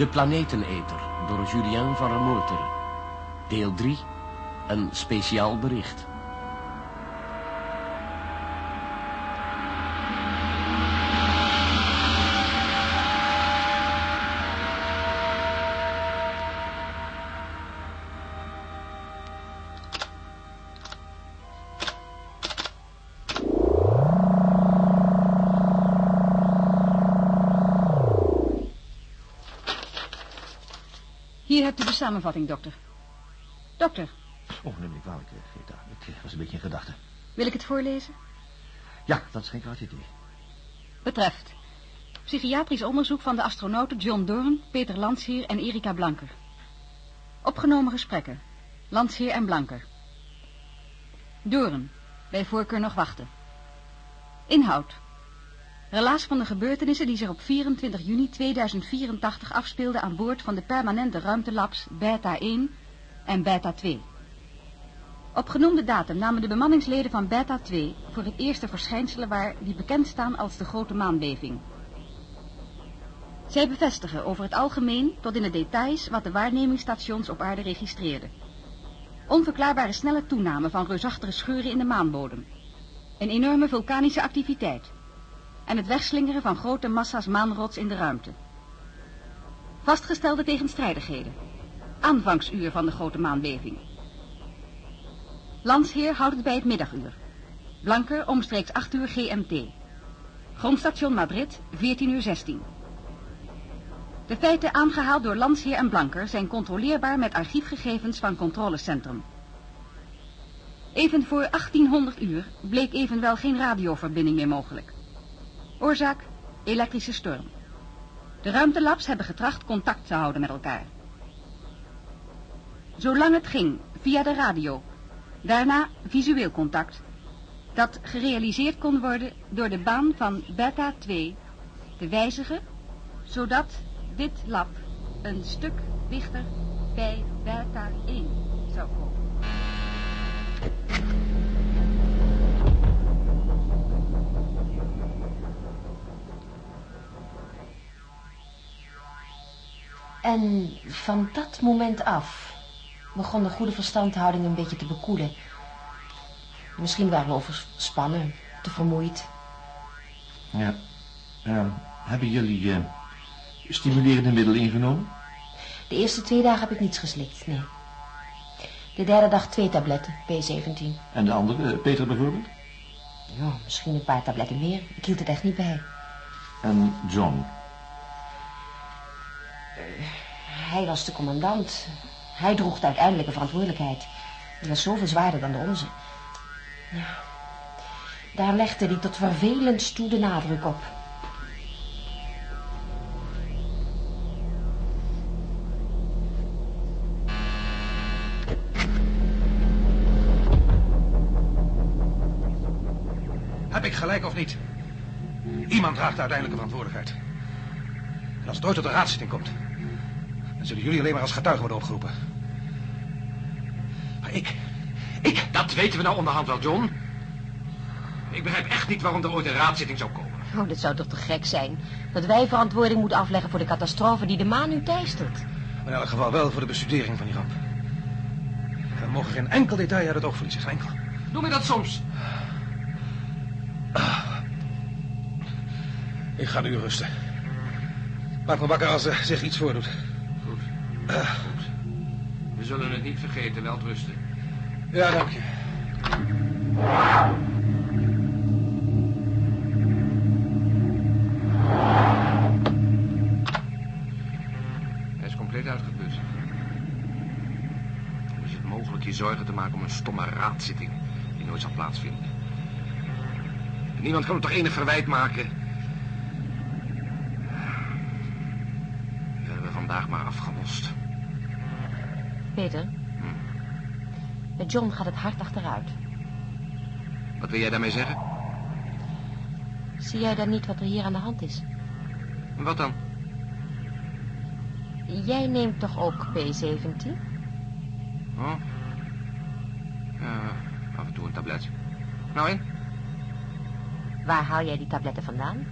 De Planeteneter door Julien van Remoeteren. Deel 3. Een speciaal bericht. Hier hebt u de samenvatting, dokter. Dokter, Oh, neem me kwalijk, eh, Greta. Ik eh, was een beetje in gedachten. wil ik het voorlezen? Ja, dat is geen kwaad idee. Betreft psychiatrisch onderzoek van de astronauten John Dorn, Peter Landsheer en Erika Blanker. Opgenomen gesprekken. Landsheer en Blanker. Doorn, bij voorkeur nog wachten. Inhoud. Relaas van de gebeurtenissen die zich op 24 juni 2084 afspeelden aan boord van de permanente ruimtelabs Beta 1 en Beta 2. Op genoemde datum namen de bemanningsleden van Beta 2 voor het eerste verschijnselen waar die bekend staan als de grote maanbeving. Zij bevestigen over het algemeen tot in de details wat de waarnemingsstations op aarde registreerden. Onverklaarbare snelle toename van reusachtige scheuren in de maanbodem. Een enorme vulkanische activiteit. En het wegslingeren van grote massa's maanrots in de ruimte. Vastgestelde tegenstrijdigheden. Aanvangsuur van de grote maanbeving. Landsheer houdt het bij het middaguur. Blanker omstreeks 8 uur GMT. Grondstation Madrid, 14 uur 16. De feiten aangehaald door Landsheer en Blanker zijn controleerbaar met archiefgegevens van controlecentrum. Even voor 1800 uur bleek evenwel geen radioverbinding meer mogelijk. Oorzaak? Elektrische storm. De ruimtelabs hebben getracht contact te houden met elkaar. Zolang het ging, via de radio. Daarna visueel contact. Dat gerealiseerd kon worden door de baan van beta 2 te wijzigen, zodat dit lab een stuk dichter bij beta 1 zou komen. En van dat moment af begon de goede verstandhouding een beetje te bekoelen. Misschien waren we overspannen, te vermoeid. Ja. ja. Hebben jullie eh, stimulerende middelen ingenomen? De eerste twee dagen heb ik niets geslikt, nee. De derde dag twee tabletten, P17. En de andere, eh, Peter bijvoorbeeld? Ja, misschien een paar tabletten meer. Ik hield het echt niet bij. En John? Hij was de commandant. Hij droeg de uiteindelijke verantwoordelijkheid. Die was zoveel zwaarder dan de onze. Ja, daar legde hij tot vervelend toe de nadruk op. Heb ik gelijk of niet? Iemand draagt de uiteindelijke verantwoordelijkheid. En als het ooit tot de raadszitting komt... dan zullen jullie alleen maar als getuigen worden opgeroepen. Maar ik... Ik... Dat weten we nou onderhand wel, John. Ik begrijp echt niet waarom er ooit een raadszitting zou komen. Oh, dat zou toch te gek zijn. Dat wij verantwoording moeten afleggen voor de catastrofe die de maan nu teistert. In elk geval wel voor de bestudering van die ramp. En we mogen geen enkel detail uit het oog verliezen. Geen enkel. Doe me dat soms. Ik ga nu rusten. Maak me wakker als er zich iets voordoet. Goed. We zullen het niet vergeten, wel rusten. Ja, dank je. Hij is compleet uitgeput. Hoe is het mogelijk je zorgen te maken om een stomme raadzitting die nooit zal plaatsvinden? En niemand kan hem toch enig verwijt maken? Vandaag maar afgelost. Peter? Met John gaat het hard achteruit. Wat wil jij daarmee zeggen? Zie jij dan niet wat er hier aan de hand is? Wat dan? Jij neemt toch ook P17? Oh. Ja, af en toe een tablet. Nou en? Waar haal jij die tabletten vandaan?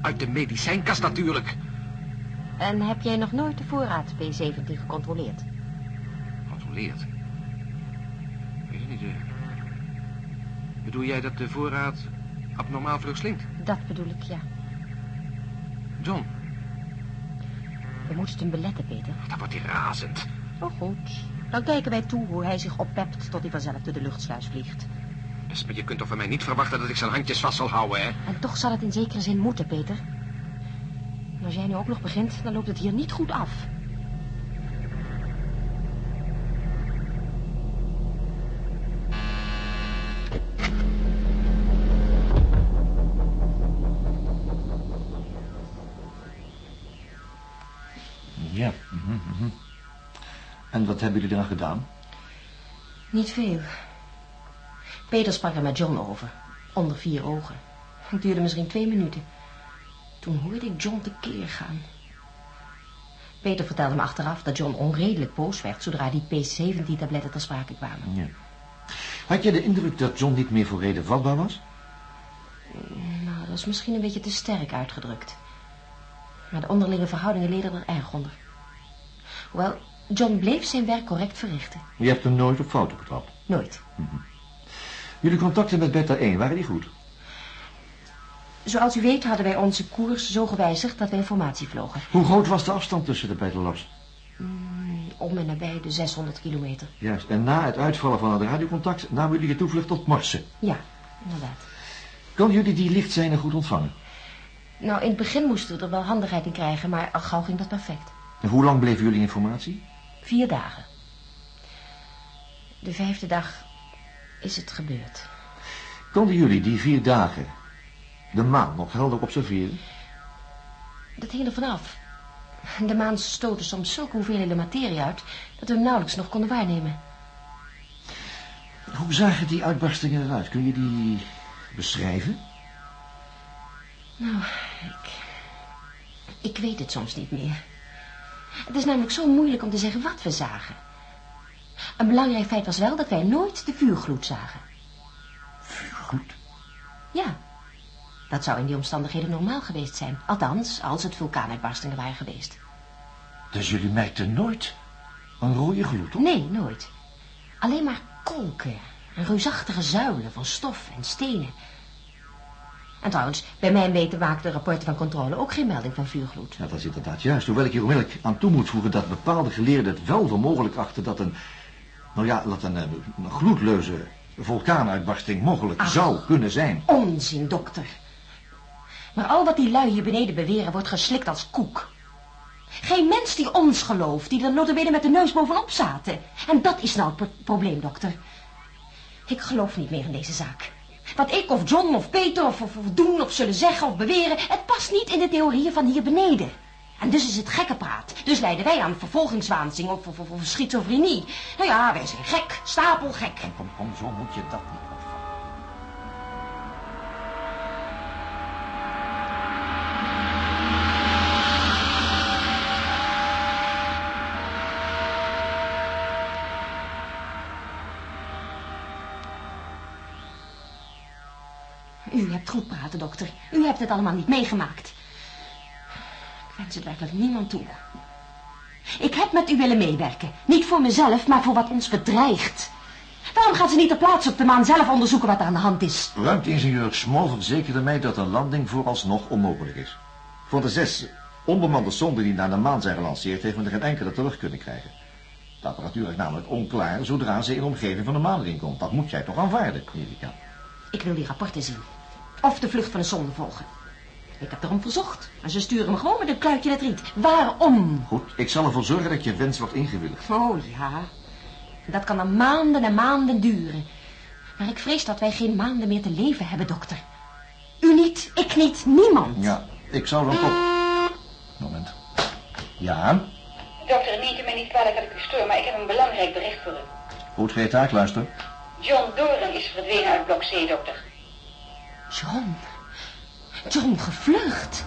Uit de medicijnkast natuurlijk. En heb jij nog nooit de voorraad P17 gecontroleerd? Controleert. Weet je niet, eh. Bedoel jij dat de voorraad abnormaal vlug slinkt? Dat bedoel ik, ja. John, We moeten hem beletten, Peter. dan wordt hij razend. Oh, goed. Dan kijken wij toe hoe hij zich oppept tot hij vanzelf door de luchtsluis vliegt. Best, maar je kunt toch van mij niet verwachten dat ik zijn handjes vast zal houden, hè? En toch zal het in zekere zin moeten, Peter. En als jij nu ook nog begint, dan loopt het hier niet goed af. Ja. mhm, mhm. En wat hebben jullie eraan gedaan? Niet veel. Peter sprak er met John over. Onder vier ogen. Het duurde misschien twee minuten. Toen hoorde ik John tekeer gaan. Peter vertelde me achteraf dat John onredelijk boos werd... zodra die P17-tabletten ter sprake kwamen. Ja. Had je de indruk dat John niet meer voor reden vatbaar was? Nou, dat is misschien een beetje te sterk uitgedrukt. Maar de onderlinge verhoudingen leden er erg onder. Hoewel, John bleef zijn werk correct verrichten. Je hebt hem nooit op fouten betrapt. Nooit. Jullie contacten met Beta 1, waren die goed? Zoals u weet hadden wij onze koers zo gewijzigd dat wij informatie vlogen. Hoe groot was de afstand tussen de beide labs? Om en nabij de 600 kilometer. Juist, en na het uitvallen van het radiocontact namen jullie je toevlucht tot Marsen. Ja, inderdaad. Konden jullie die lichtzijnen goed ontvangen? Nou, in het begin moesten we er wel handigheid in krijgen, maar al gauw ging dat perfect. En hoe lang bleven jullie informatie? Vier dagen. De vijfde dag is het gebeurd. Konden jullie die vier dagen de maan nog helder observeren? Dat hing er vanaf. De maan stootte soms zulke hoeveelheden materie uit... dat we hem nauwelijks nog konden waarnemen. Hoe zagen die uitbarstingen eruit? Kun je die beschrijven? Nou, ik... Ik weet het soms niet meer. Het is namelijk zo moeilijk om te zeggen wat we zagen. Een belangrijk feit was wel dat wij nooit de vuurgloed zagen. Vuurgloed. Ja, dat zou in die omstandigheden normaal geweest zijn. Althans, als het vulkaanuitbarstingen waren geweest. Dus jullie merkten nooit een rode gloed, toch? Nee, nooit. Alleen maar kolken en reusachtige zuilen van stof en stenen. En trouwens, bij mijn weten maakten de rapporten van controle ook geen melding van vuurgloed. Ja, dat is inderdaad juist. Hoewel ik hier onmiddellijk aan toe moet voegen dat bepaalde geleerden het wel voor mogelijk achten dat een, nou ja, dat een, eh, een gloedleuze vulkaanuitbarsting mogelijk Ach. zou kunnen zijn. Onzin, dokter. Maar al wat die lui hier beneden beweren wordt geslikt als koek. Geen mens die ons gelooft, die er notabene met de neus bovenop zaten. En dat is nou het pro- probleem, dokter. Ik geloof niet meer in deze zaak. Wat ik of John of Peter of, of, doen of zullen zeggen of beweren... het past niet in de theorieën van hier beneden. En dus is het gekkenpraat. Dus leiden wij aan vervolgingswaanzin of, of, of, of schizofrenie. Nou ja, wij zijn gek, stapelgek. Kom, kom, zo moet je dat niet U hebt goed praten, dokter. U hebt het allemaal niet meegemaakt. Ik wens het werkelijk niemand toe. Ik heb met u willen meewerken. Niet voor mezelf, maar voor wat ons bedreigt. Waarom gaat ze niet ter plaatse op de maan zelf onderzoeken wat er aan de hand is? Ruimteingenieur Small verzekerde mij dat een landing vooralsnog onmogelijk is. Van de zes onbemande sonden die naar de maan zijn gelanceerd... heeft men er geen enkele terug kunnen krijgen. De apparatuur is namelijk onklaar zodra ze in de omgeving van de maan komt. Dat moet jij toch aanvaarden, Erika? Ik wil die rapporten zien. Of de vlucht van de zonde volgen. Ik heb erom verzocht. Maar ze sturen me gewoon met een kluitje het riet. Waarom? Goed, ik zal ervoor zorgen dat je wens wordt ingewilligd. Oh ja. Dat kan dan maanden en maanden duren. Maar ik vrees dat wij geen maanden meer te leven hebben, dokter. U niet, ik niet, niemand. Ja, ik zou dan toch... Moment. Ja, Dokter, neemt u mij niet kwalijk dat ik u stoor, maar ik heb een belangrijk bericht voor u. goed, ga je taak luisteren. John Doren is verdwenen uit blok C, dokter. John. John gevlucht.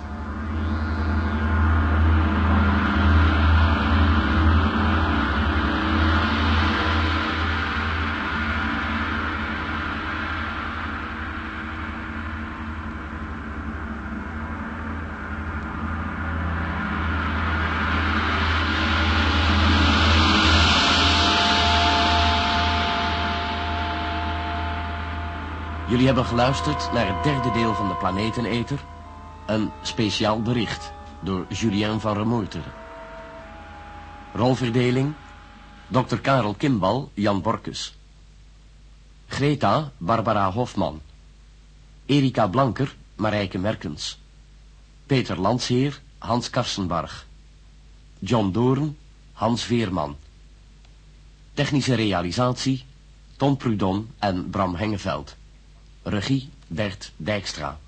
Jullie hebben geluisterd naar het derde deel van de Planeteneter. Een speciaal bericht door Julien van Remoeteren. Rolverdeling. Dr. Karel Kimbal, Jan Borkes. Greta, Barbara Hofman. Erika Blanker, Marijke Merkens. Peter Landsheer, Hans Karsenbarg. John Doorn, Hans Veerman. Technische realisatie, Tom Prudon en Bram Hengeveld. Regie Bert Dijkstra.